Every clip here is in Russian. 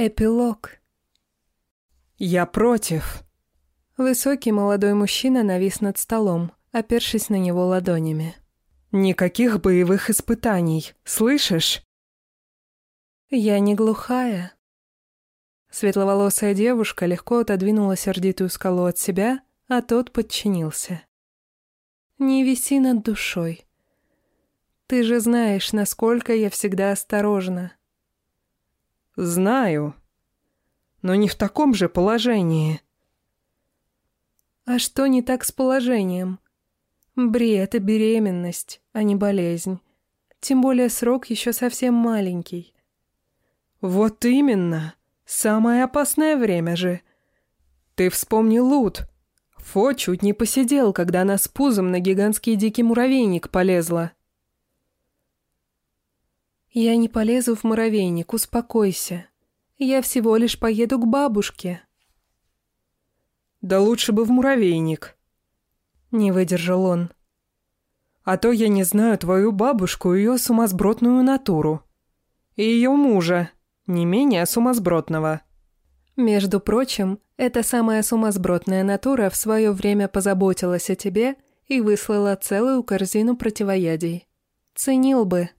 Эпилог. «Я против!» Высокий молодой мужчина навис над столом, опершись на него ладонями. «Никаких боевых испытаний, слышишь?» «Я не глухая». Светловолосая девушка легко отодвинула сердитую скалу от себя, а тот подчинился. «Не виси над душой. Ты же знаешь, насколько я всегда осторожна». «Знаю. Но не в таком же положении». «А что не так с положением?» «Бри, это беременность, а не болезнь. Тем более срок еще совсем маленький». «Вот именно. Самое опасное время же. Ты вспомни Лут. Фо чуть не посидел, когда она с пузом на гигантский дикий муравейник полезла». «Я не полезу в муравейник, успокойся. Я всего лишь поеду к бабушке». «Да лучше бы в муравейник», — не выдержал он. «А то я не знаю твою бабушку и ее сумасбродную натуру. И ее мужа, не менее сумасбродного». «Между прочим, эта самая сумасбродная натура в свое время позаботилась о тебе и выслала целую корзину противоядий. Ценил бы».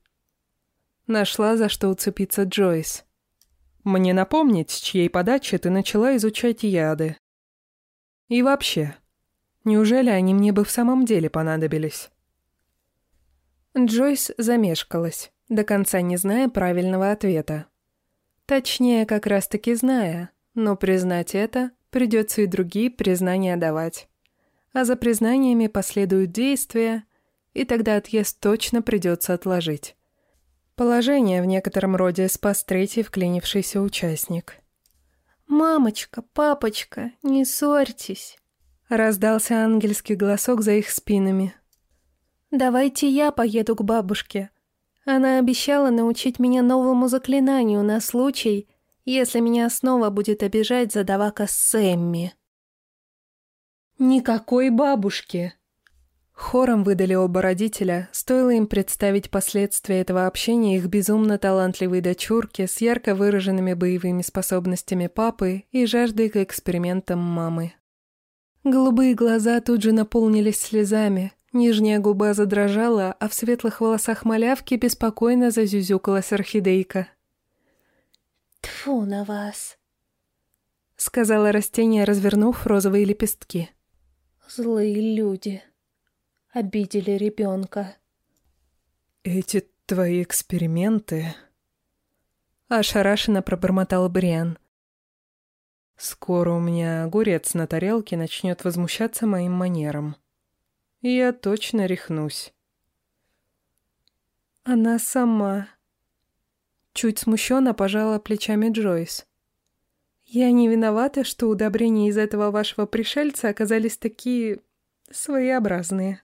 Нашла за что уцепиться Джойс. «Мне напомнить, с чьей подачи ты начала изучать яды?» И вообще, неужели они мне бы в самом деле понадобились? Джойс замешкалась, до конца не зная правильного ответа. Точнее, как раз-таки зная, но признать это придется и другие признания давать. А за признаниями последуют действия, и тогда отъезд точно придется отложить. Положение в некотором роде спас третий вклинившийся участник. «Мамочка, папочка, не ссорьтесь!» Раздался ангельский голосок за их спинами. «Давайте я поеду к бабушке. Она обещала научить меня новому заклинанию на случай, если меня снова будет обижать задавака Сэмми». «Никакой бабушки!» Хором выдали оба родителя, стоило им представить последствия этого общения их безумно талантливой дочурки с ярко выраженными боевыми способностями папы и жаждой к экспериментам мамы. Голубые глаза тут же наполнились слезами, нижняя губа задрожала, а в светлых волосах малявки беспокойно зазюзюкалась орхидейка. «Тьфу на вас!» — сказала растение, развернув розовые лепестки. «Злые люди!» Обидели ребенка. «Эти твои эксперименты...» Ошарашенно пробормотал Бриан. «Скоро у меня огурец на тарелке начнет возмущаться моим манерам. И я точно рехнусь». «Она сама...» Чуть смущенно пожала плечами Джойс. «Я не виновата, что удобрения из этого вашего пришельца оказались такие... своеобразные».